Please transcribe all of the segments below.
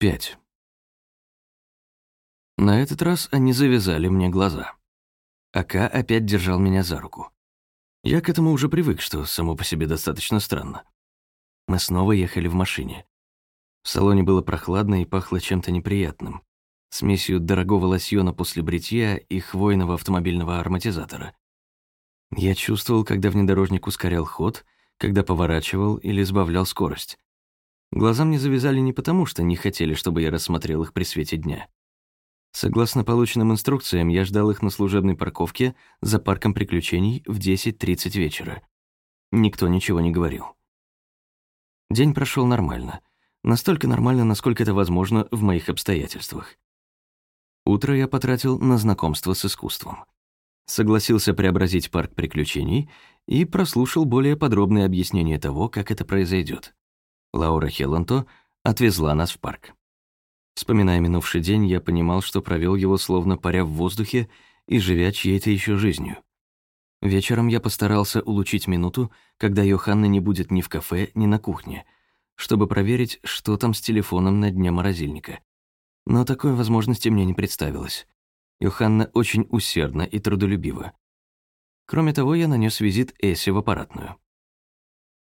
5. На этот раз они завязали мне глаза. Ака опять держал меня за руку. Я к этому уже привык, что само по себе достаточно странно. Мы снова ехали в машине. В салоне было прохладно и пахло чем-то неприятным. Смесью дорогого лосьона после бритья и хвойного автомобильного ароматизатора. Я чувствовал, когда внедорожник ускорял ход, когда поворачивал или сбавлял скорость. Глаза мне завязали не потому, что не хотели, чтобы я рассмотрел их при свете дня. Согласно полученным инструкциям, я ждал их на служебной парковке за парком приключений в 10.30 вечера. Никто ничего не говорил. День прошел нормально. Настолько нормально, насколько это возможно в моих обстоятельствах. Утро я потратил на знакомство с искусством. Согласился преобразить парк приключений и прослушал более подробное объяснение того, как это произойдет. Лаура Хелланто отвезла нас в парк. Вспоминая минувший день, я понимал, что провел его словно паря в воздухе и живя чьей-то еще жизнью. Вечером я постарался улучить минуту, когда Йоханна не будет ни в кафе, ни на кухне, чтобы проверить, что там с телефоном на дне морозильника. Но такой возможности мне не представилось. Йоханна очень усердна и трудолюбива. Кроме того, я нанес визит Эссе в аппаратную.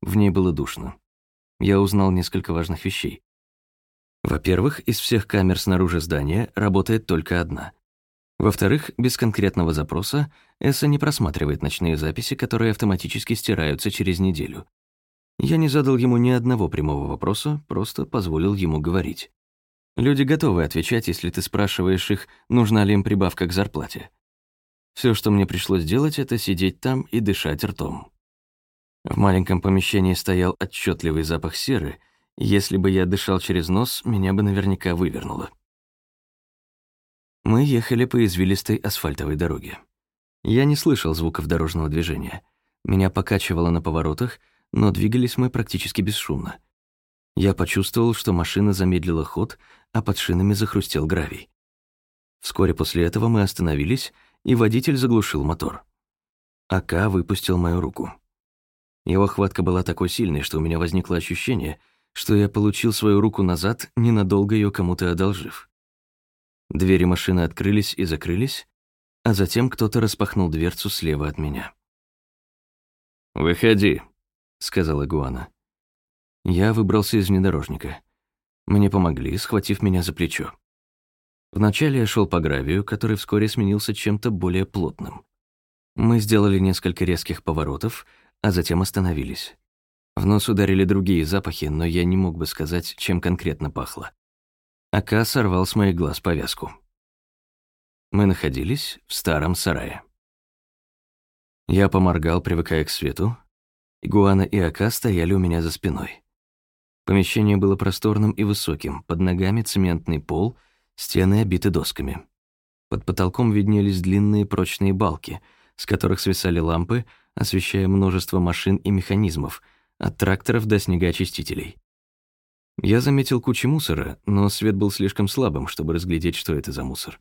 В ней было душно я узнал несколько важных вещей. Во-первых, из всех камер снаружи здания работает только одна. Во-вторых, без конкретного запроса Эсса не просматривает ночные записи, которые автоматически стираются через неделю. Я не задал ему ни одного прямого вопроса, просто позволил ему говорить. Люди готовы отвечать, если ты спрашиваешь их, нужна ли им прибавка к зарплате. Все, что мне пришлось делать, это сидеть там и дышать ртом. В маленьком помещении стоял отчетливый запах серы, если бы я дышал через нос, меня бы наверняка вывернуло. Мы ехали по извилистой асфальтовой дороге. Я не слышал звуков дорожного движения. Меня покачивало на поворотах, но двигались мы практически бесшумно. Я почувствовал, что машина замедлила ход, а под шинами захрустел гравий. Вскоре после этого мы остановились, и водитель заглушил мотор. АК выпустил мою руку. Его хватка была такой сильной, что у меня возникло ощущение, что я получил свою руку назад, ненадолго ее кому-то одолжив. Двери машины открылись и закрылись, а затем кто-то распахнул дверцу слева от меня. «Выходи», — сказала Гуана. Я выбрался из внедорожника. Мне помогли, схватив меня за плечо. Вначале я шел по гравию, который вскоре сменился чем-то более плотным. Мы сделали несколько резких поворотов, а затем остановились. В нос ударили другие запахи, но я не мог бы сказать, чем конкретно пахло. Ака сорвал с моих глаз повязку. Мы находились в старом сарае. Я поморгал, привыкая к свету. Игуана и Ака стояли у меня за спиной. Помещение было просторным и высоким, под ногами цементный пол, стены обиты досками. Под потолком виднелись длинные прочные балки, с которых свисали лампы, освещая множество машин и механизмов, от тракторов до снегоочистителей. Я заметил кучу мусора, но свет был слишком слабым, чтобы разглядеть, что это за мусор.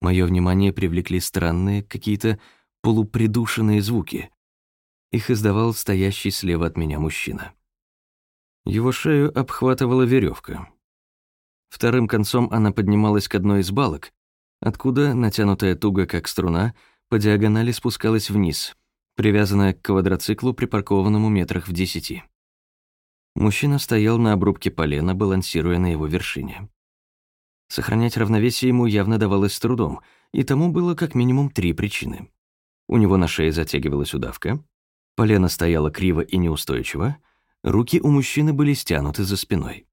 Мое внимание привлекли странные, какие-то полупридушенные звуки. Их издавал стоящий слева от меня мужчина. Его шею обхватывала веревка. Вторым концом она поднималась к одной из балок, откуда, натянутая туго как струна, по диагонали спускалась вниз, привязанная к квадроциклу, припаркованному метрах в десяти. Мужчина стоял на обрубке полена, балансируя на его вершине. Сохранять равновесие ему явно давалось с трудом, и тому было как минимум три причины. У него на шее затягивалась удавка, полено стояло криво и неустойчиво, руки у мужчины были стянуты за спиной.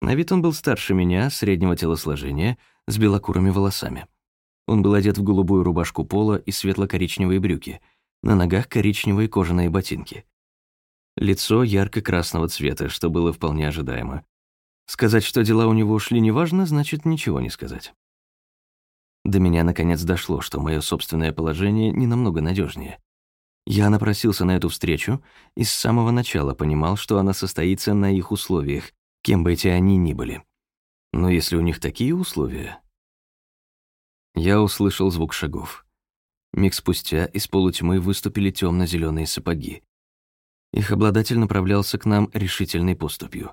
На вид он был старше меня, среднего телосложения, с белокурыми волосами. Он был одет в голубую рубашку пола и светло-коричневые брюки — на ногах коричневые кожаные ботинки. Лицо ярко-красного цвета, что было вполне ожидаемо. Сказать, что дела у него шли неважно, значит ничего не сказать. До меня наконец дошло, что мое собственное положение не намного надежнее. Я напросился на эту встречу и с самого начала понимал, что она состоится на их условиях, кем бы эти они ни были. Но если у них такие условия... Я услышал звук шагов. Миг спустя из полутьмы выступили темно зеленые сапоги. Их обладатель направлялся к нам решительной поступью.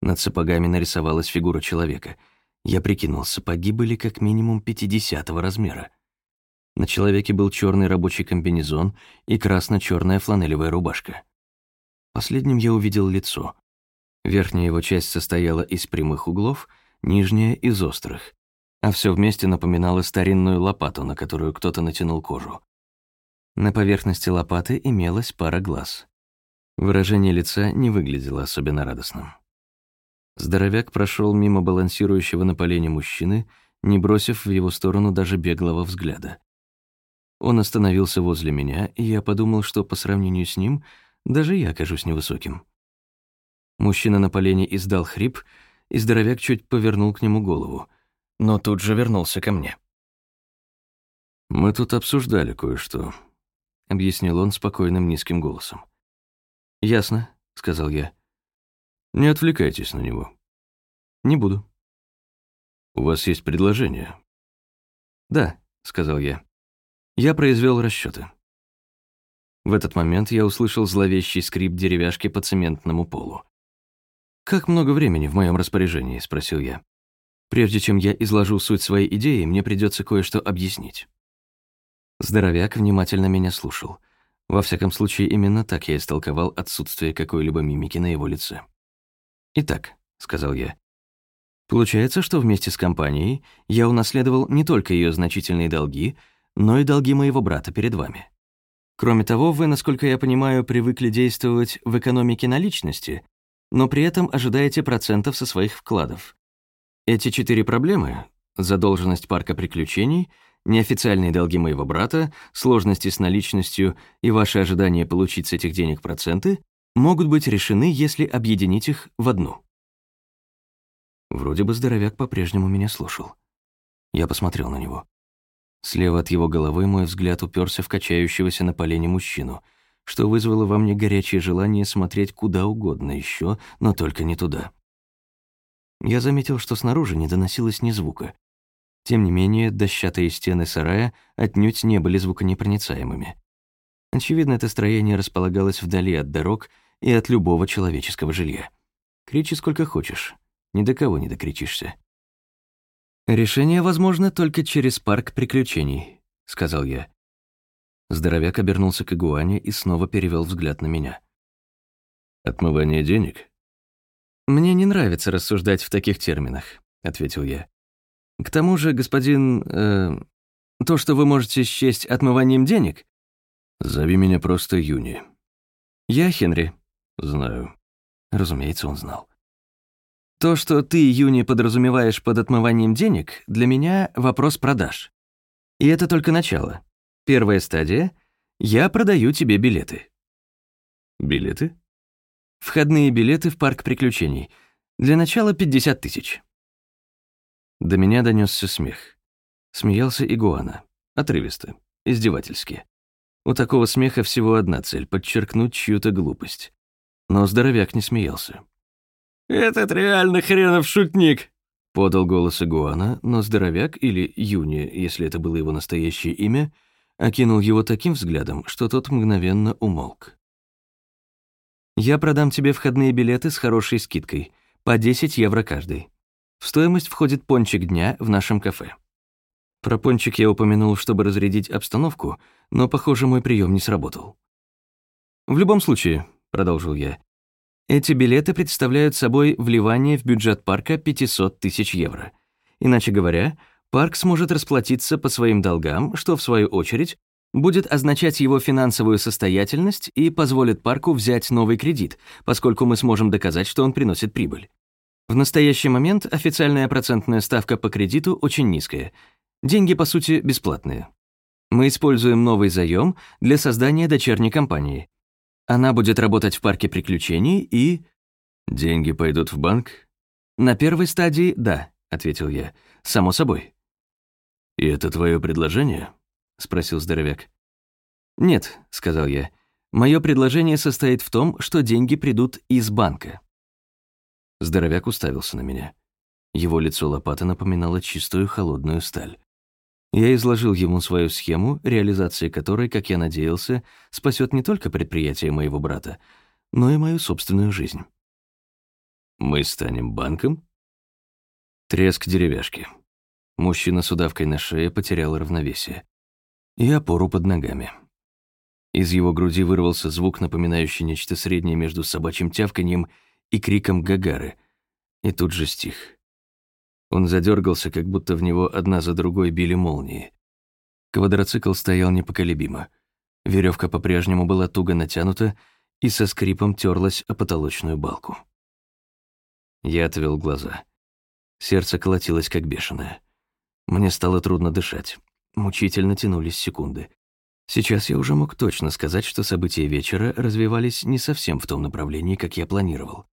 Над сапогами нарисовалась фигура человека. Я прикинул, сапоги были как минимум 50 размера. На человеке был черный рабочий комбинезон и красно-черная фланелевая рубашка. Последним я увидел лицо. Верхняя его часть состояла из прямых углов, нижняя — из острых, а все вместе напоминало старинную лопату, на которую кто-то натянул кожу. На поверхности лопаты имелась пара глаз. Выражение лица не выглядело особенно радостным. Здоровяк прошел мимо балансирующего на полене мужчины, не бросив в его сторону даже беглого взгляда. Он остановился возле меня, и я подумал, что по сравнению с ним даже я окажусь невысоким. Мужчина на полене издал хрип, и здоровяк чуть повернул к нему голову, но тут же вернулся ко мне. «Мы тут обсуждали кое-что», — объяснил он спокойным низким голосом. «Ясно», — сказал я. «Не отвлекайтесь на него». «Не буду». «У вас есть предложение?» «Да», — сказал я. Я произвел расчеты. В этот момент я услышал зловещий скрип деревяшки по цементному полу. «Как много времени в моем распоряжении?» — спросил я. «Прежде чем я изложу суть своей идеи, мне придется кое-что объяснить». Здоровяк внимательно меня слушал. Во всяком случае, именно так я истолковал отсутствие какой-либо мимики на его лице. «Итак», — сказал я, — «получается, что вместе с компанией я унаследовал не только ее значительные долги, но и долги моего брата перед вами. Кроме того, вы, насколько я понимаю, привыкли действовать в экономике наличности, но при этом ожидаете процентов со своих вкладов. Эти четыре проблемы — задолженность парка приключений — неофициальные долги моего брата, сложности с наличностью и ваши ожидания получить с этих денег проценты могут быть решены, если объединить их в одну. Вроде бы здоровяк по-прежнему меня слушал. Я посмотрел на него. Слева от его головы мой взгляд уперся в качающегося на полене мужчину, что вызвало во мне горячее желание смотреть куда угодно еще, но только не туда. Я заметил, что снаружи не доносилось ни звука, тем не менее, дощатые стены сарая отнюдь не были звуконепроницаемыми. Очевидно, это строение располагалось вдали от дорог и от любого человеческого жилья. Кричи сколько хочешь, ни до кого не докричишься. «Решение возможно только через парк приключений», — сказал я. Здоровяк обернулся к игуане и снова перевел взгляд на меня. «Отмывание денег?» «Мне не нравится рассуждать в таких терминах», — ответил я. К тому же, господин... Э, то, что вы можете счесть отмыванием денег... Зови меня просто Юни. Я Хенри. Знаю. Разумеется, он знал. То, что ты, Юни, подразумеваешь под отмыванием денег, для меня вопрос продаж. И это только начало. Первая стадия — я продаю тебе билеты. Билеты? Входные билеты в парк приключений. Для начала 50 тысяч. До меня донесся смех. Смеялся игуана. Отрывисто, издевательски. У такого смеха всего одна цель — подчеркнуть чью-то глупость. Но здоровяк не смеялся. «Этот реально хренов шутник!» — подал голос игуана, но здоровяк, или Юни, если это было его настоящее имя, окинул его таким взглядом, что тот мгновенно умолк. «Я продам тебе входные билеты с хорошей скидкой, по 10 евро каждый. В стоимость входит пончик дня в нашем кафе. Про пончик я упомянул, чтобы разрядить обстановку, но, похоже, мой прием не сработал. «В любом случае», — продолжил я, «эти билеты представляют собой вливание в бюджет парка 500 тысяч евро. Иначе говоря, парк сможет расплатиться по своим долгам, что, в свою очередь, будет означать его финансовую состоятельность и позволит парку взять новый кредит, поскольку мы сможем доказать, что он приносит прибыль. В настоящий момент официальная процентная ставка по кредиту очень низкая. Деньги, по сути, бесплатные. Мы используем новый заем для создания дочерней компании. Она будет работать в парке приключений и... Деньги пойдут в банк? На первой стадии — да, — ответил я. Само собой. «И это твое предложение?» — спросил здоровяк. «Нет», — сказал я. «Мое предложение состоит в том, что деньги придут из банка». Здоровяк уставился на меня. Его лицо лопаты напоминало чистую холодную сталь. Я изложил ему свою схему, реализация которой, как я надеялся, спасет не только предприятие моего брата, но и мою собственную жизнь. Мы станем банком? Треск деревяшки. Мужчина с удавкой на шее потерял равновесие. И опору под ногами. Из его груди вырвался звук, напоминающий нечто среднее между собачьим тявканьем и криком Гагары, и тут же стих. Он задергался, как будто в него одна за другой били молнии. Квадроцикл стоял непоколебимо. Веревка по-прежнему была туго натянута и со скрипом терлась о потолочную балку. Я отвел глаза. Сердце колотилось, как бешеное. Мне стало трудно дышать. Мучительно тянулись секунды. Сейчас я уже мог точно сказать, что события вечера развивались не совсем в том направлении, как я планировал.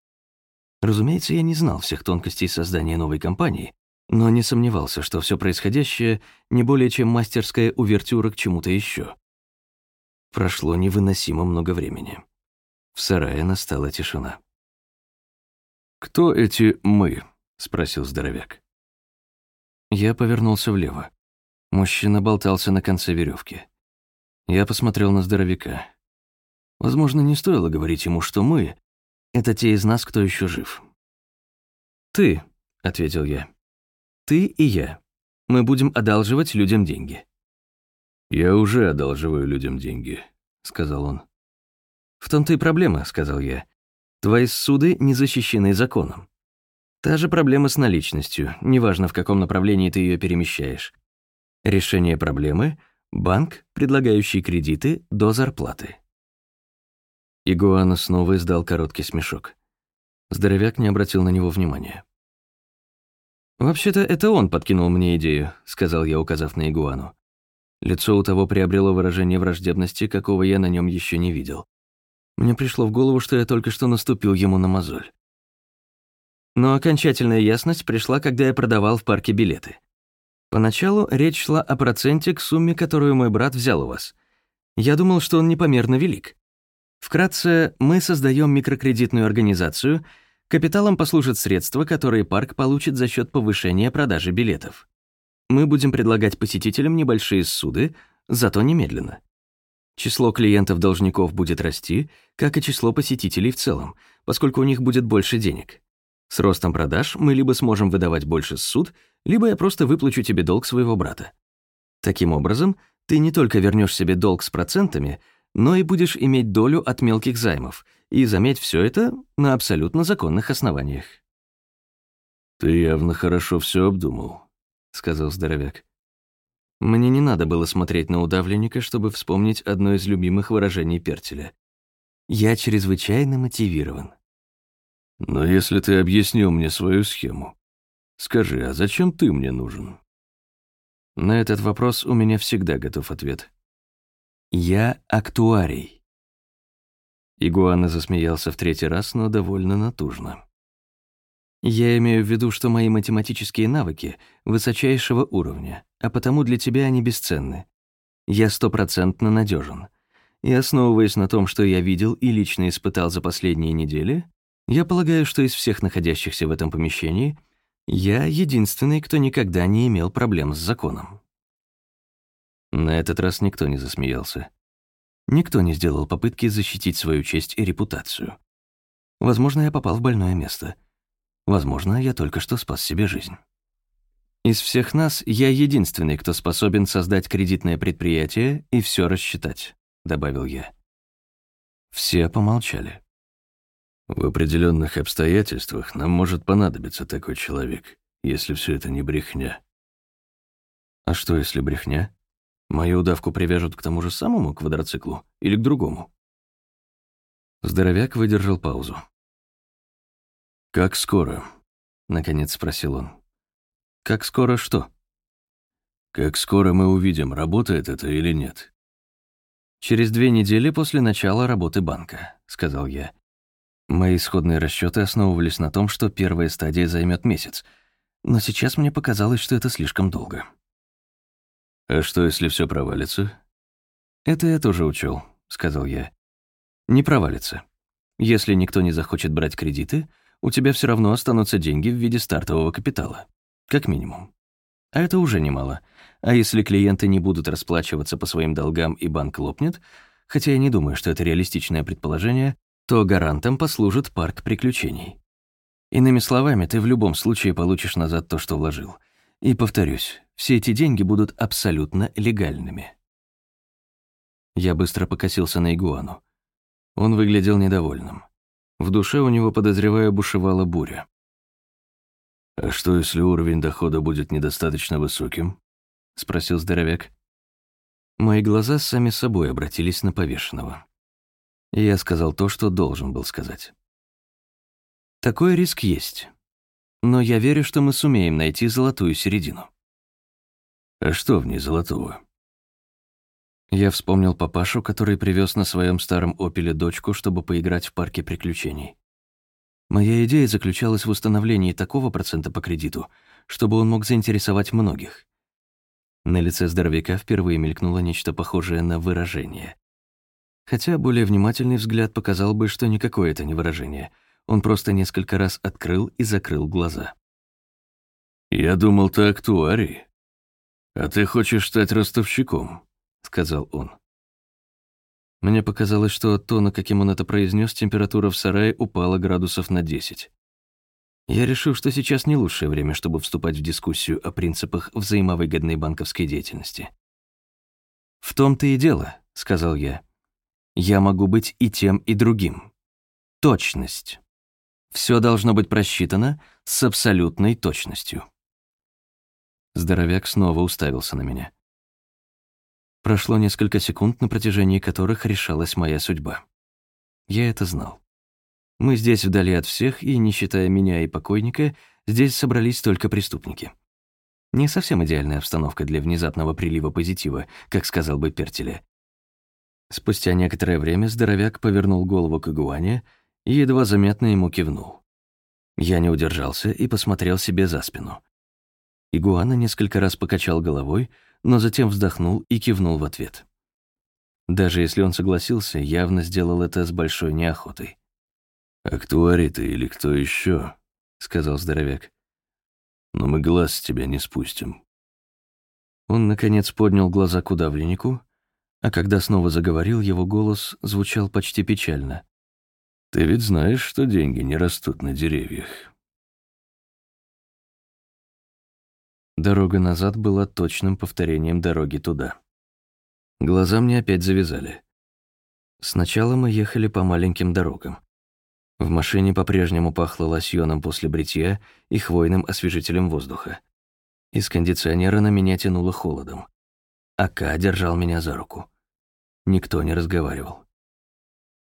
Разумеется, я не знал всех тонкостей создания новой компании, но не сомневался, что все происходящее не более чем мастерская увертюра к чему-то еще. Прошло невыносимо много времени. В сарае настала тишина. «Кто эти «мы»?» — спросил здоровяк. Я повернулся влево. Мужчина болтался на конце веревки. Я посмотрел на здоровяка. Возможно, не стоило говорить ему, что мы — это те из нас, кто еще жив. «Ты», — ответил я. «Ты и я. Мы будем одалживать людям деньги». «Я уже одалживаю людям деньги», — сказал он. «В том-то и проблема», — сказал я. Твои суды не защищены законом. Та же проблема с наличностью, неважно, в каком направлении ты ее перемещаешь. Решение проблемы — банк, предлагающий кредиты до зарплаты. Игуана снова издал короткий смешок. Здоровяк не обратил на него внимания. «Вообще-то это он подкинул мне идею», — сказал я, указав на Игуану. Лицо у того приобрело выражение враждебности, какого я на нем еще не видел. Мне пришло в голову, что я только что наступил ему на мозоль. Но окончательная ясность пришла, когда я продавал в парке билеты. Поначалу речь шла о проценте к сумме, которую мой брат взял у вас. Я думал, что он непомерно велик. Вкратце, мы создаем микрокредитную организацию, капиталом послужат средства, которые парк получит за счет повышения продажи билетов. Мы будем предлагать посетителям небольшие суды, зато немедленно. Число клиентов-должников будет расти, как и число посетителей в целом, поскольку у них будет больше денег. С ростом продаж мы либо сможем выдавать больше суд, либо я просто выплачу тебе долг своего брата. Таким образом, ты не только вернешь себе долг с процентами, но и будешь иметь долю от мелких займов, и заметь все это на абсолютно законных основаниях. «Ты явно хорошо все обдумал», — сказал здоровяк. Мне не надо было смотреть на удавленника, чтобы вспомнить одно из любимых выражений Пертеля. Я чрезвычайно мотивирован. Но если ты объяснил мне свою схему, скажи, а зачем ты мне нужен? На этот вопрос у меня всегда готов ответ. Я актуарий. Игуана засмеялся в третий раз, но довольно натужно. Я имею в виду, что мои математические навыки высочайшего уровня, а потому для тебя они бесценны. Я стопроцентно надежен. И основываясь на том, что я видел и лично испытал за последние недели, я полагаю, что из всех находящихся в этом помещении я единственный, кто никогда не имел проблем с законом. На этот раз никто не засмеялся. Никто не сделал попытки защитить свою честь и репутацию. Возможно, я попал в больное место — Возможно, я только что спас себе жизнь. Из всех нас я единственный, кто способен создать кредитное предприятие и все рассчитать, добавил я. Все помолчали. В определенных обстоятельствах нам может понадобиться такой человек, если все это не брехня. А что, если брехня? Мою удавку привяжут к тому же самому квадроциклу или к другому? Здоровяк выдержал паузу. «Как скоро?» — наконец спросил он. «Как скоро что?» «Как скоро мы увидим, работает это или нет?» «Через две недели после начала работы банка», — сказал я. Мои исходные расчеты основывались на том, что первая стадия займет месяц, но сейчас мне показалось, что это слишком долго. «А что, если все провалится?» «Это я тоже учел, сказал я. «Не провалится. Если никто не захочет брать кредиты, у тебя все равно останутся деньги в виде стартового капитала. Как минимум. А это уже немало. А если клиенты не будут расплачиваться по своим долгам и банк лопнет, хотя я не думаю, что это реалистичное предположение, то гарантом послужит парк приключений. Иными словами, ты в любом случае получишь назад то, что вложил. И повторюсь, все эти деньги будут абсолютно легальными. Я быстро покосился на игуану. Он выглядел недовольным. В душе у него, подозревая, бушевала буря. «А что, если уровень дохода будет недостаточно высоким?» — спросил здоровяк. Мои глаза сами собой обратились на повешенного. И я сказал то, что должен был сказать. Такой риск есть. Но я верю, что мы сумеем найти золотую середину. А что в ней золотого? Я вспомнил папашу, который привез на своем старом «Опеле» дочку, чтобы поиграть в парке приключений. Моя идея заключалась в установлении такого процента по кредиту, чтобы он мог заинтересовать многих. На лице здоровяка впервые мелькнуло нечто похожее на выражение. Хотя более внимательный взгляд показал бы, что никакое это не выражение. Он просто несколько раз открыл и закрыл глаза. «Я думал, ты актуарий. А ты хочешь стать ростовщиком», — сказал он. Мне показалось, что от тона, каким он это произнес, температура в сарае упала градусов на 10. Я решил, что сейчас не лучшее время, чтобы вступать в дискуссию о принципах взаимовыгодной банковской деятельности. «В том-то и дело», — сказал я. «Я могу быть и тем, и другим. Точность. Все должно быть просчитано с абсолютной точностью». Здоровяк снова уставился на меня. Прошло несколько секунд, на протяжении которых решалась моя судьба. Я это знал. Мы здесь вдали от всех, и, не считая меня и покойника, здесь собрались только преступники. Не совсем идеальная обстановка для внезапного прилива позитива, как сказал бы Пертеле. Спустя некоторое время здоровяк повернул голову к игуане и едва заметно ему кивнул. Я не удержался и посмотрел себе за спину. Игуана несколько раз покачал головой, но затем вздохнул и кивнул в ответ. Даже если он согласился, явно сделал это с большой неохотой. «Актуарий ты или кто еще? сказал здоровяк. «Но мы глаз с тебя не спустим». Он, наконец, поднял глаза к удавленнику, а когда снова заговорил, его голос звучал почти печально. «Ты ведь знаешь, что деньги не растут на деревьях?» Дорога назад была точным повторением дороги туда. Глаза мне опять завязали. Сначала мы ехали по маленьким дорогам. В машине по-прежнему пахло лосьоном после бритья и хвойным освежителем воздуха. Из кондиционера на меня тянуло холодом. Ака держал меня за руку. Никто не разговаривал.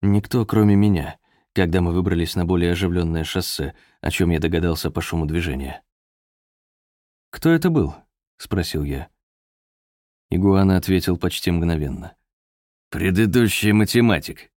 Никто, кроме меня, когда мы выбрались на более оживленное шоссе, о чем я догадался по шуму движения. «Кто это был?» — спросил я. Игуана ответил почти мгновенно. «Предыдущий математик.